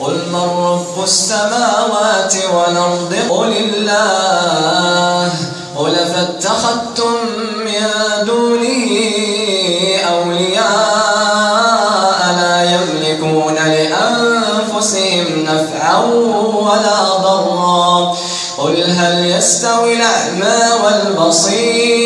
قل من رب السماوات والأرض؟ قل الله. قل فاتخذتم من دونه أولياء لا يملكون لأنفسهم نفعا ولا ضرا. قل هل يستوي الأعمى والبصير؟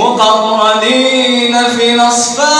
مقرنين في الأصفاد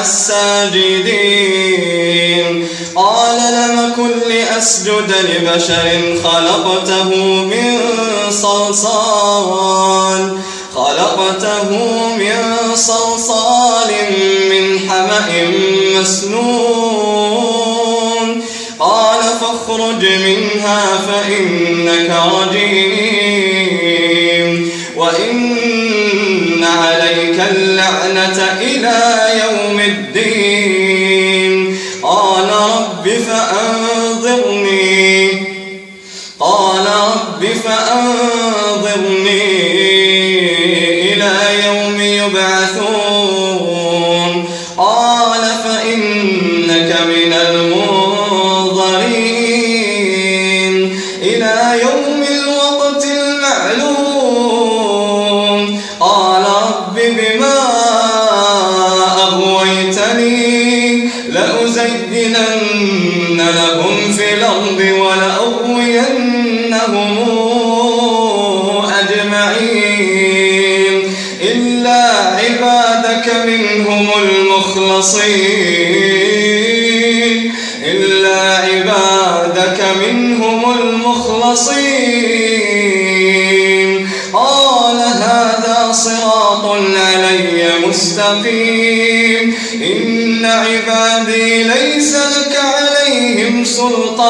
الساجدين قال لم كن لأسجد لبشر خلقته من صلصال. خلقته من صلصال من حمأ مسنون. قال فاخرج منها فإنك رجيم. وإن عليك اللعنة إلى يوم الدين المخلصين. إلا عبادك منهم المخلصين. قال هذا صراط علي مستقيم. إن عبادي ليس لك عليهم سلطان.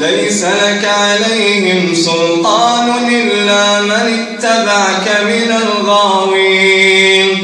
ليس لك عليهم سلطان إلا من اتبعك من الغاوين.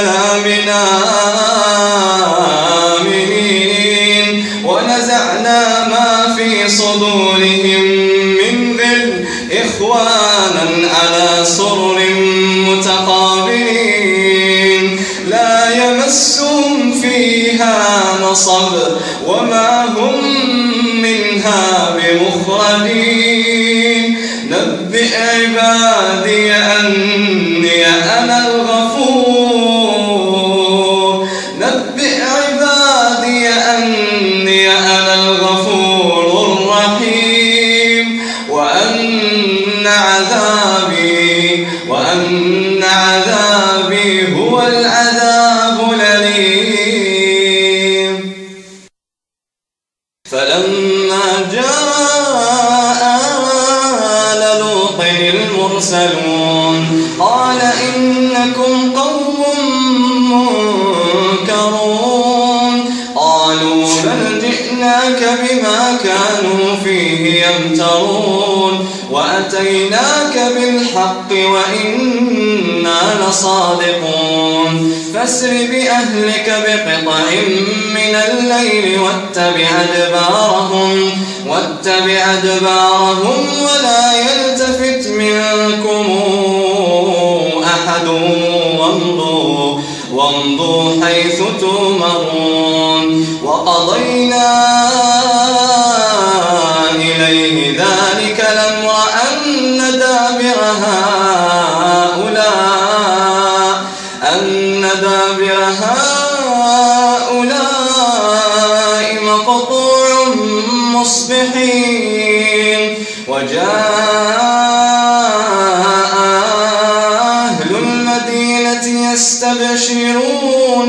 بسلام آمنين ونزعنا ما في صدورهم من غل إخوانا على سرر متقابلين. لا يمسهم فيها نصب. وأتيناك بالحق وإنا لصادقون فاسر بأهلك بقطع من الليل واتبع أدبارهم واتبع أدبارهم ولا يلتفت منكم أحد وامضوا وامضوا حيث تؤمرون وقضينا هؤلاء أن دابر هؤلاء مقطوع مصبحين وجاء أهل المدينة يستبشرون.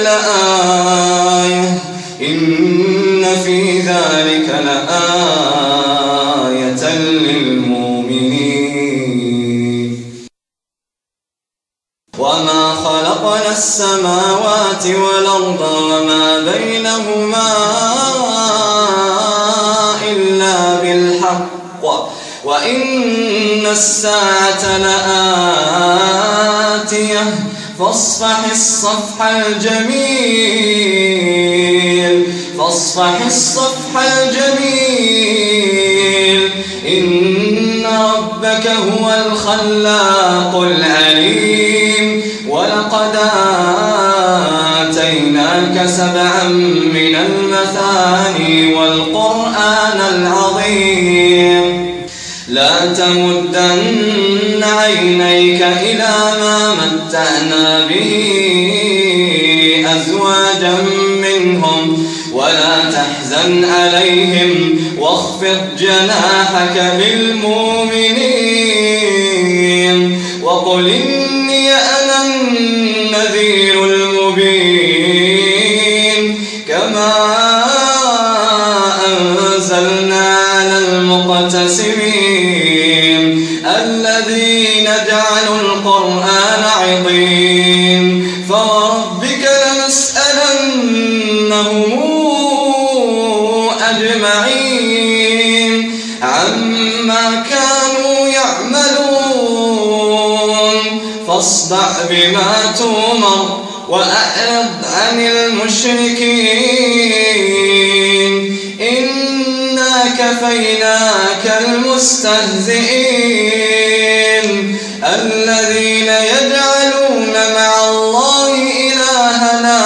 لآية إن في ذلك لآية للمؤمنين. وما خلقنا السماوات والأرض وما بينهما إلا بالحق وإن الساعة لآتية فاصفح الصفح الجميل فاصفح الصفح الجميل. إن ربك هو الخلاق العليم. ولقد آتيناك سبعا من المثاني والقرآن العظيم. لا تمدن عينيك إلى ما متعنا به أزواجا منهم ولا تحزن عليهم واخفض جناحك للمؤمنين وقل إني المشركين. إنا كفيناك المستهزئين. الذين يجعلون مع الله إلهنا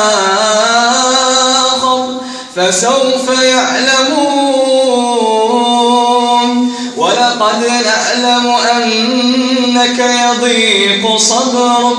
آخر فسوف يعلمون. ولقد نعلم أن أنك يضيق صدرك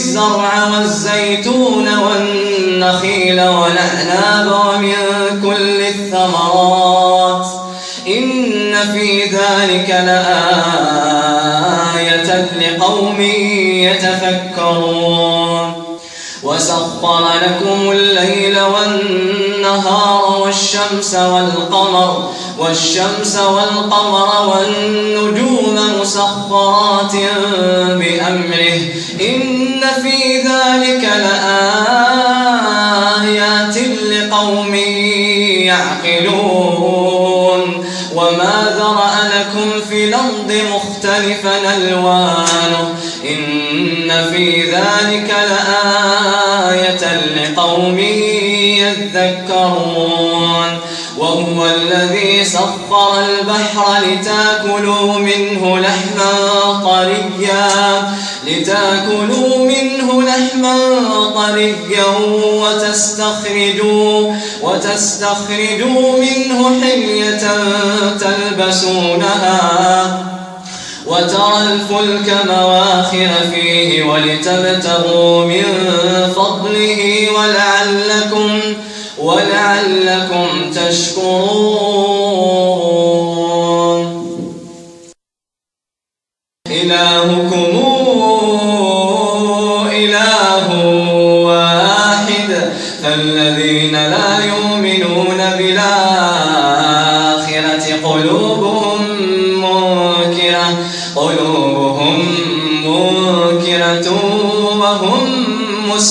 الزرع والزيتون والنخيل والأعناب ومن كل الثمرات إن في ذلك لآية لقوم يتفكرون وسخر لكم الليل والنهار والشمس والقمر والشمس والقمر والنجوم مسخرات بأمره. إن في ذلك لآيات لقوم يعقلون. وما ذرأ لكم في الأرض مختلفا ألوانه. إن في ذلك لآية سخر البحر لتاكلوا منه لحما طريا لتاكلوا منه لحما طريا وتستخرجوا وتستخرجوا منه حلية تلبسونها. وترى الفلك مواخر فيه ولتبتغوا من فضله ولعلكم ولعلكم تشكرون.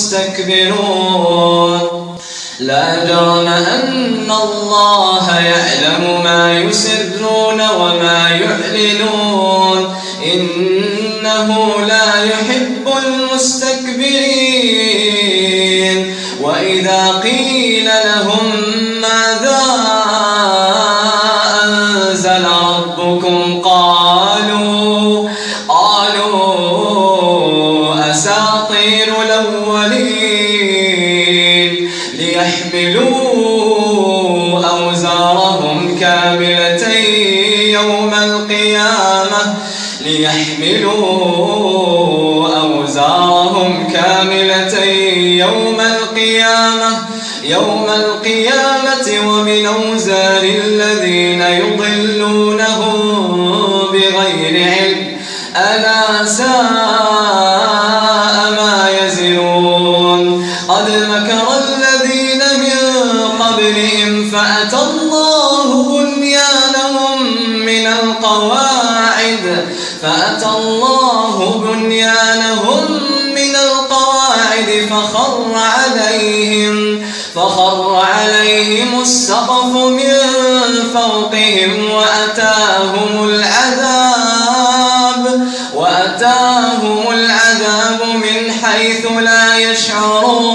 مستكبرون لا جرم أن الله يعلم ما يسرون وما يعلنون. إنه لا يحب القيامة ليحملوا أوزارهم كاملة يوم القيامة يوم القيامة ومن أوزار الذين فوقهم وأتاهم العذاب وأتاهم العذاب من حيث لا يشعرون.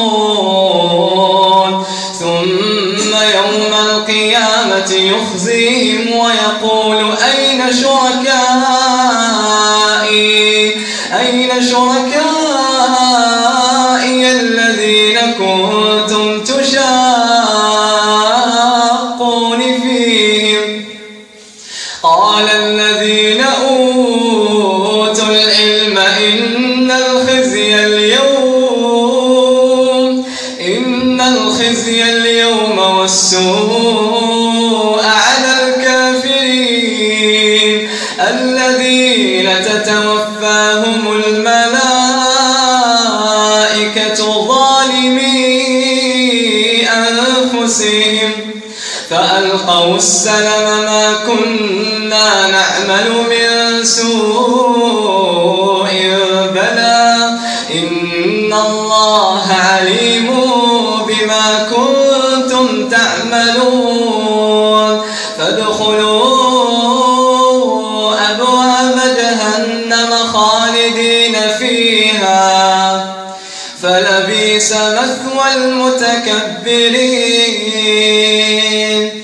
السلم ما كنا نعمل من سوء بلى. إن الله عليم بما كنتم تعملون. فادخلوا أبواب جهنم خالدين فيها. فلبيس مثوى المتكبرين.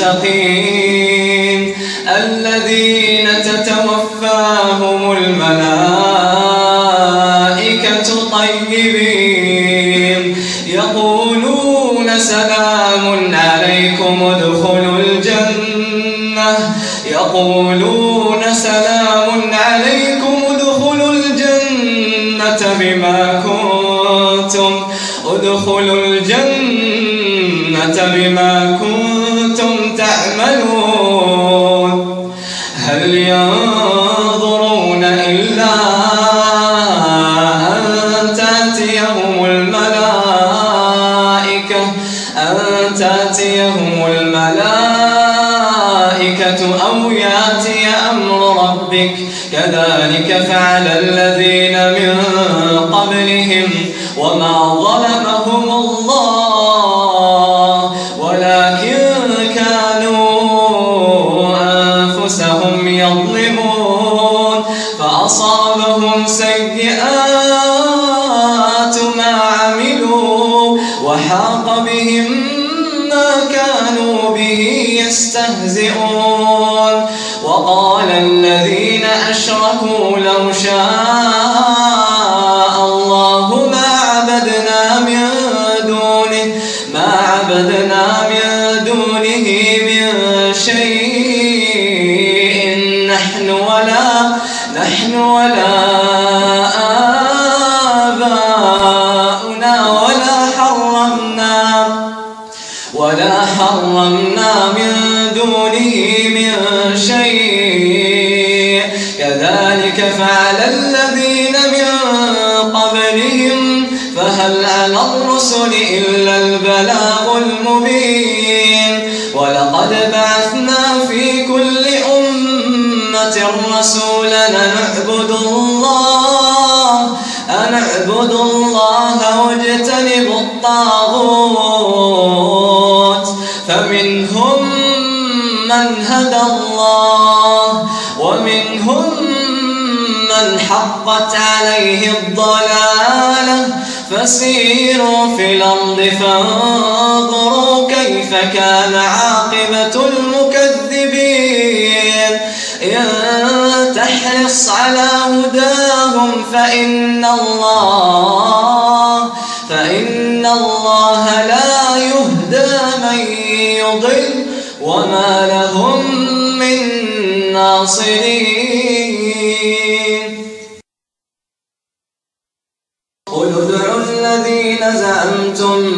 المتقين الذين تتوفاهم الملائكة طيبين يقولون سلام عليكم ادخلوا الجنة يقولون يستهزئون. وقال الذين أشركوا رسولا نعبد الله. أن اعبدوا الله واجتنبوا الطاغوت. فمنهم من هدى الله ومنهم من حقت عليه الضلالة. فسيروا في الأرض فانظروا كيف كان عاقبة المكذبين. تحرص على هداهم فإن الله فإن الله لا يهدى من يضل وما لهم من ناصرين. قل ادعوا الذين زعمتم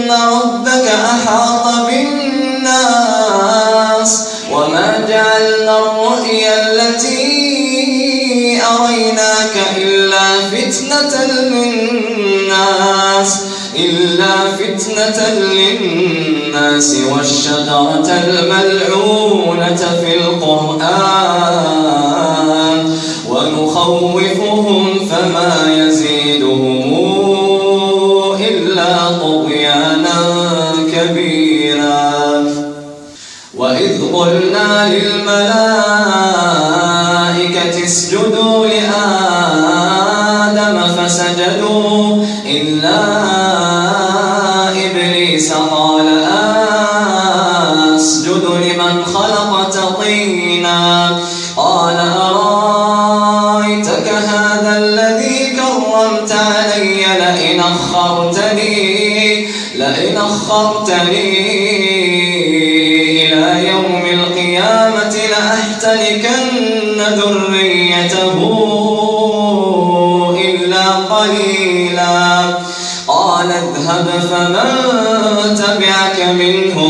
إن ربك أحاط بالناس وما جعلنا الرؤيا التي أريناك إلا فتنة للناس إلا فتنة للناس والشجرة الملعونة في القرآن ونخوفهم فما للملائكة اسجدوا لآدم فسجدوا. إلا إبليس قال أسجد لمن خلقت طينا. قال أرأيتك هذا الذي كرمت علي لئن أخرتني لئن أخرتني إلى يوم القيامة؟ لأحتنكن ذريته إلا قليلا. قال اذهب فمن تبعك منهم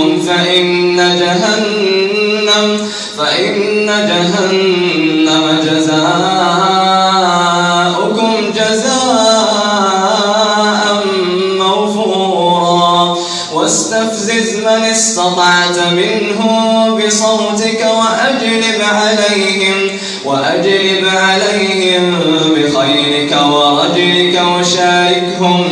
بصوتك وأجلب عليهم وأجلب عليهم بخيلك ورجلك وشاركهم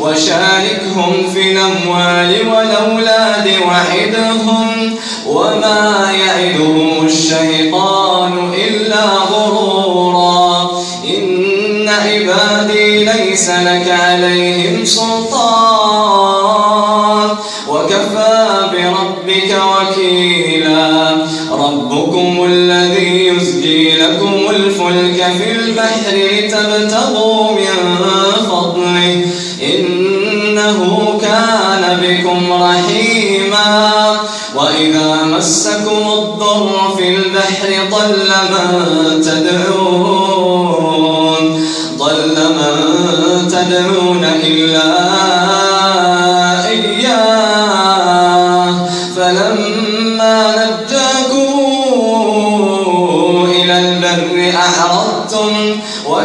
وشاركهم في الأموال والأولاد وعدهم وما يعدهم الشيطان إلا غرورا. إن عبادي ليس لك عليهم سلطان.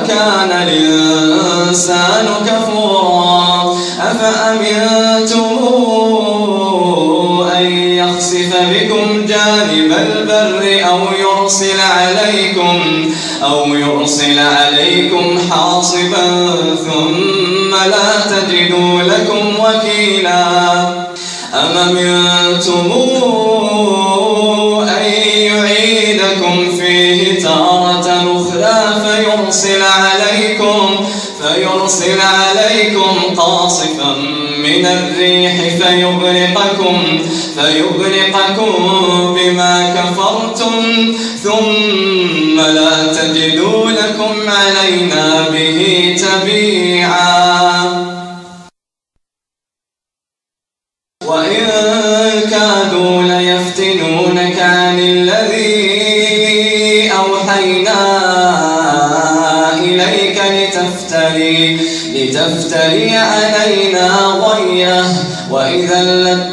وكان الإنسان كفورا أفأمنتم أن يخسف بكم جانب البر أو يرسل عليكم أو يرسل عليكم حاصبا ثم لا تجدوا لكم وكيلا؟ أم أمنتم فيرسل عليكم فيرسل عليكم قاصفا من الريح فيغرقكم فيغرقكم بما كفرتم ثم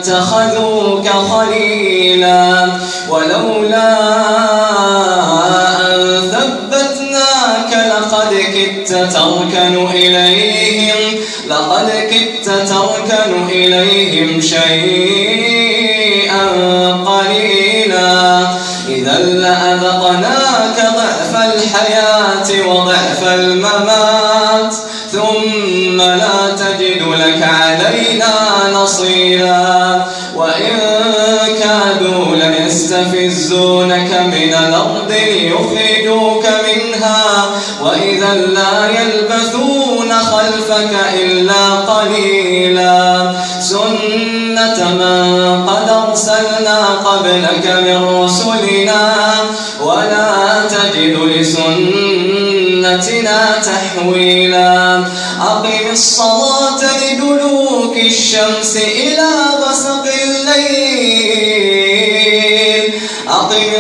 لاتخذوك خليلا ولولا يستفزونك من الأرض ليخرجوك منها وإذا لا يلبثون خلفك إلا قليلا سنة من قد أرسلنا قبلك من رسلنا ولا تجد لسنتنا تحويلا أقم الصلاة لدلوك الشمس إلى غسق الليل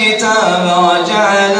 الكتاب وجعل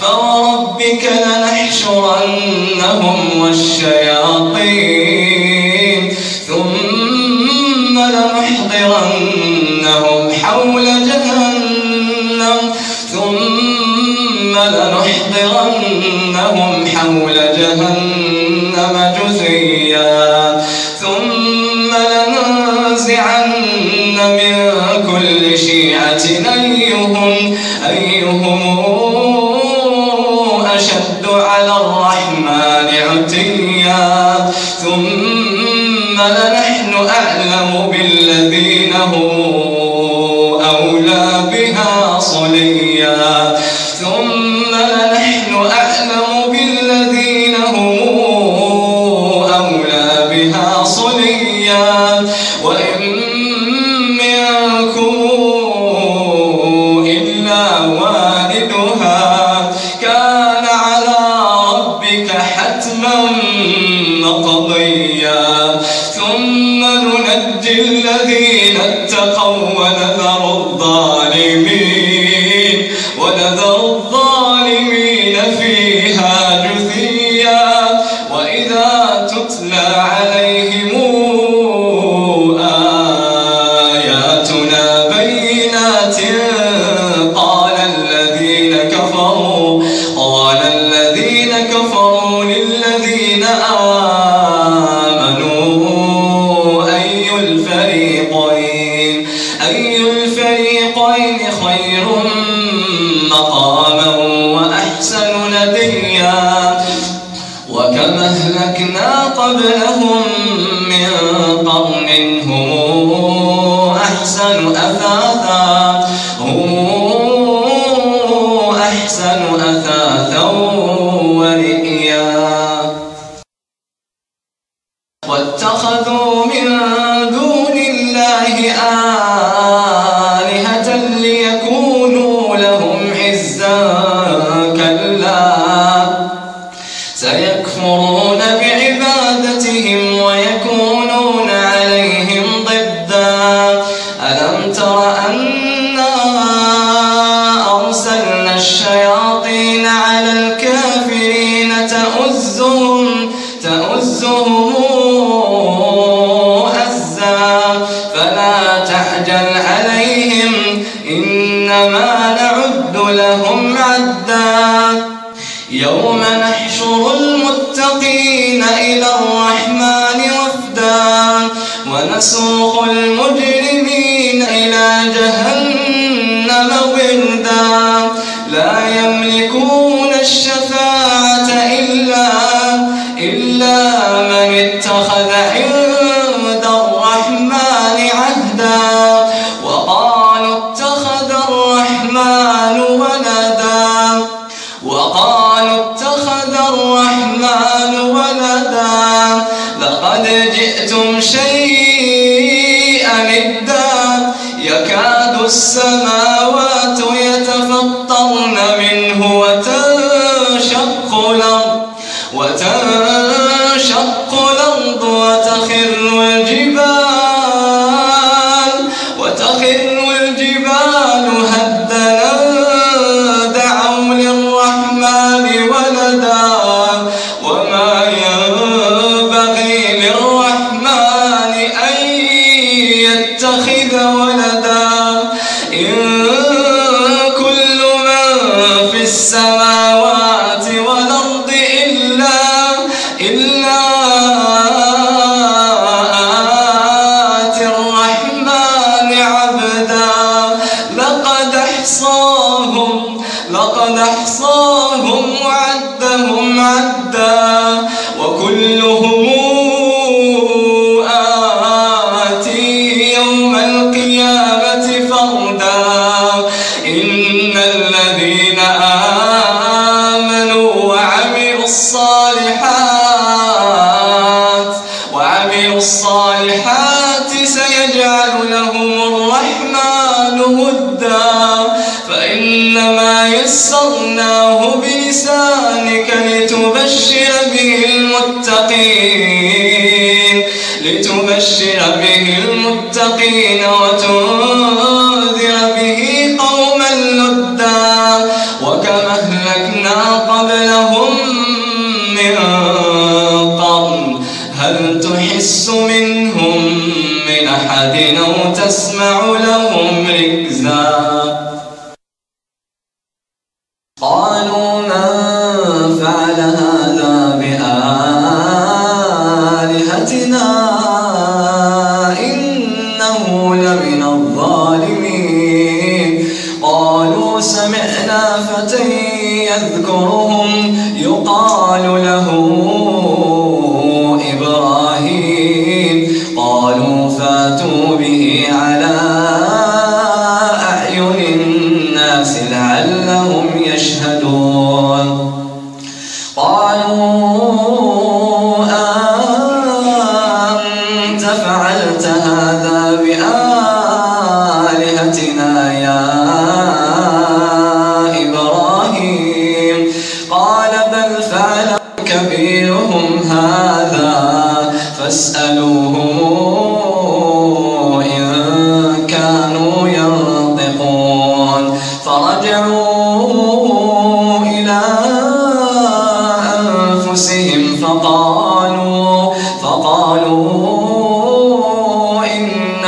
فوربك لنحشرنهم والشياطين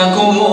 لكم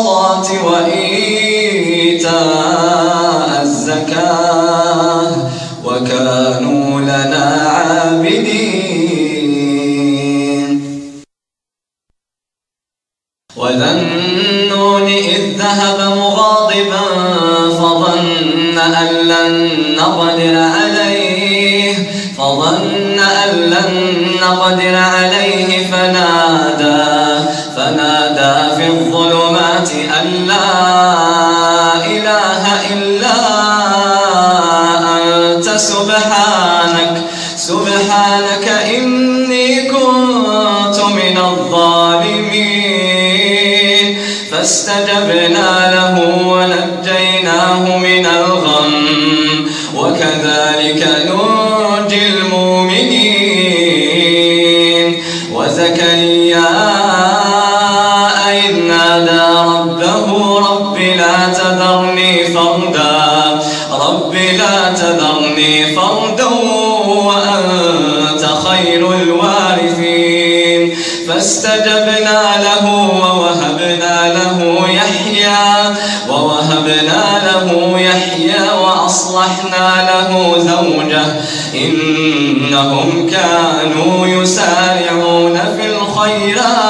الصلاة وإيتاء الزكاة وكانوا لنا عابدين. وذا النون إذ ذهب مغاضبا فظن أن لن نقدر عليه فظن أن لن نقدر عليه فنادى فنادى في الظلمات أن لا إله إلا أنت. سبحانك سبحانك إني كنت من الظالمين. فاستجبنا فردا وأنت خير الوارثين. فاستجبنا له ووهبنا له يحيى ووهبنا له يحيى وأصلحنا له زوجه. إنهم كانوا يسارعون في الخيرات.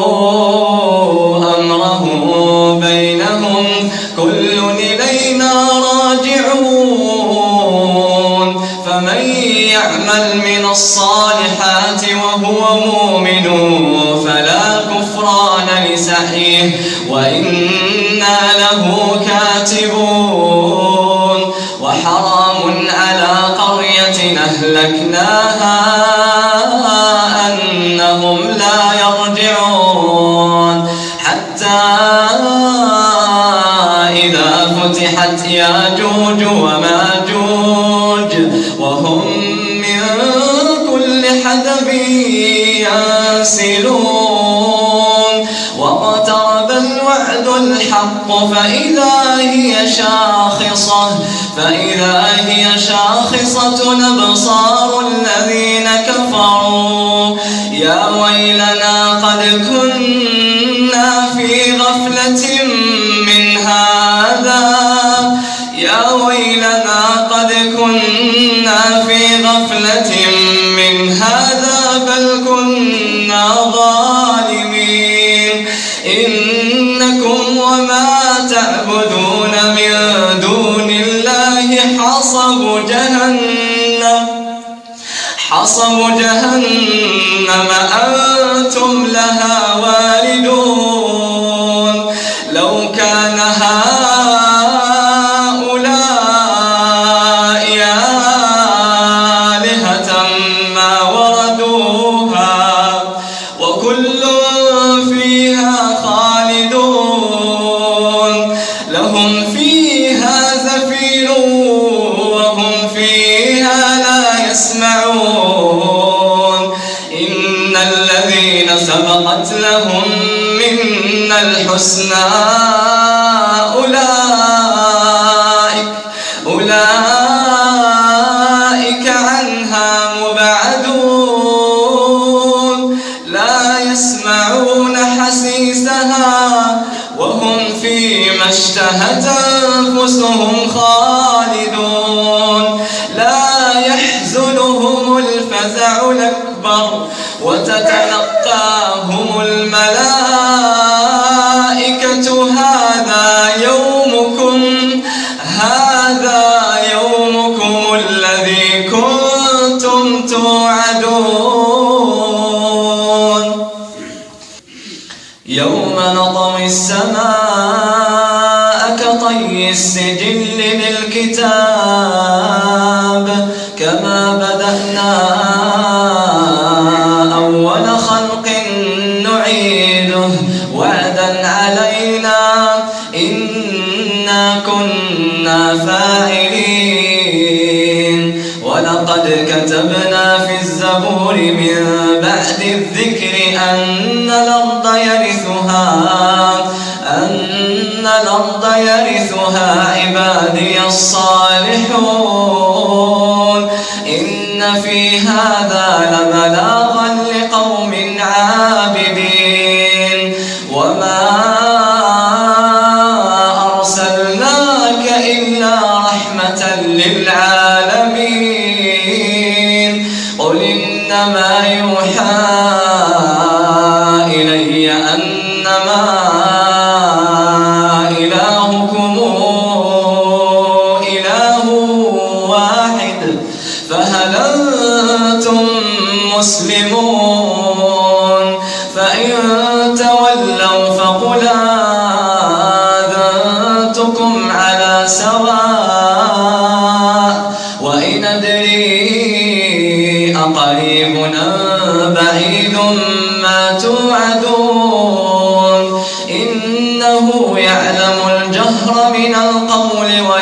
الصالحات وهو مؤمن فلا كفران لسعيه وإنا له كاتبون وحرام على قرية أهلكناها أنهم لا يرجعون حتى إذا فتحت ياجوج فإذا هي شاخصة فإذا هي شاخصة أبصار الذين كفروا. يا ويلنا قد كنا في غفلة جهنم حصب جهنم أنتم لها منا الحسنى أولئك الذكر أن الأرض يرثها أن الأرض يرثها عبادي الصالحون. إن في هذا لبلاغ وإن أدري أقريب بعيد ما توعدون إنه يعلم الجهر من القول ويعلم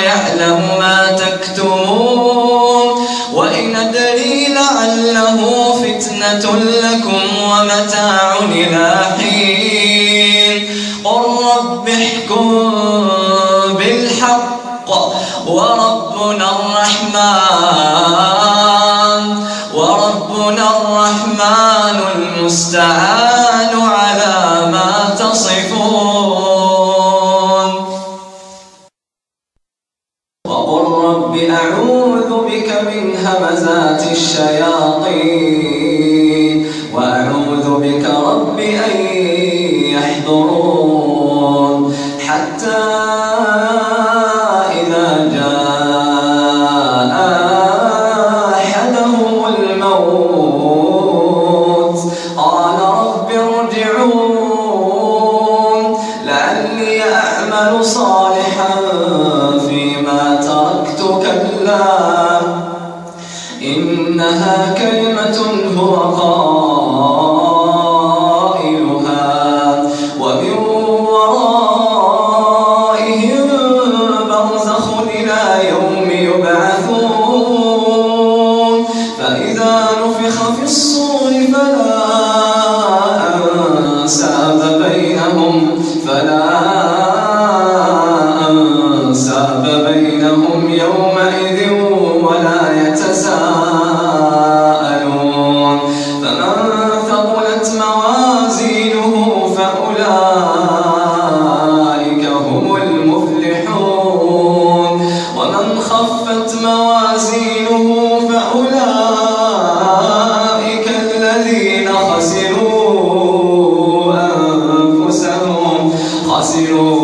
zero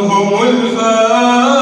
الله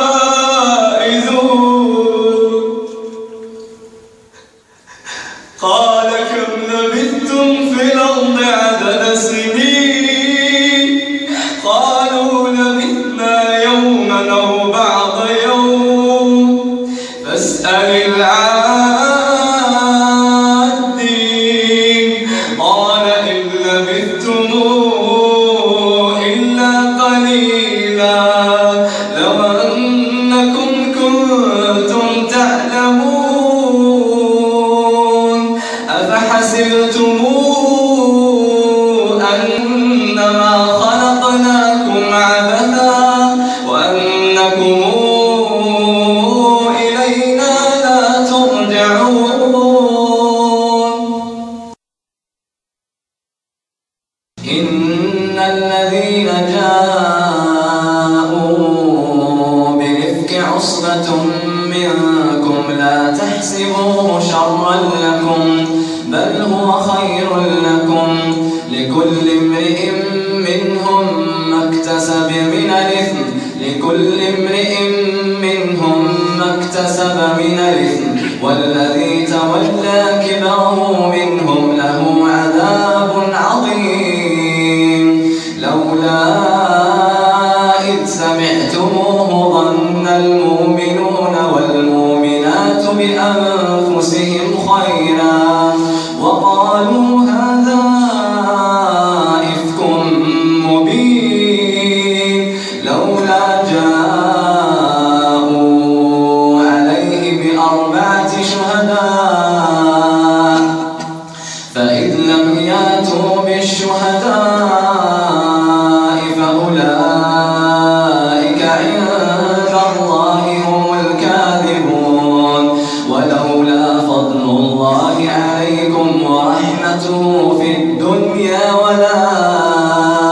ورحمته في الدنيا والآخرة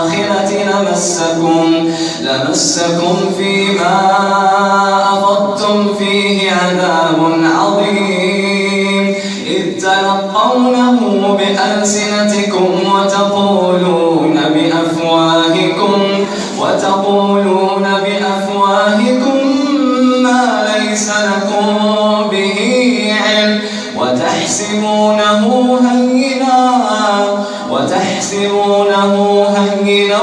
لمسكم, لمسكم فيما أفضتم فيه عذاب عظيم. إذ تلقونه بألسنتكم وتقولون بأفواهكم وتقولون بأفواهكم ما ليس لكم به علم وتحسبونه يسرونه هينا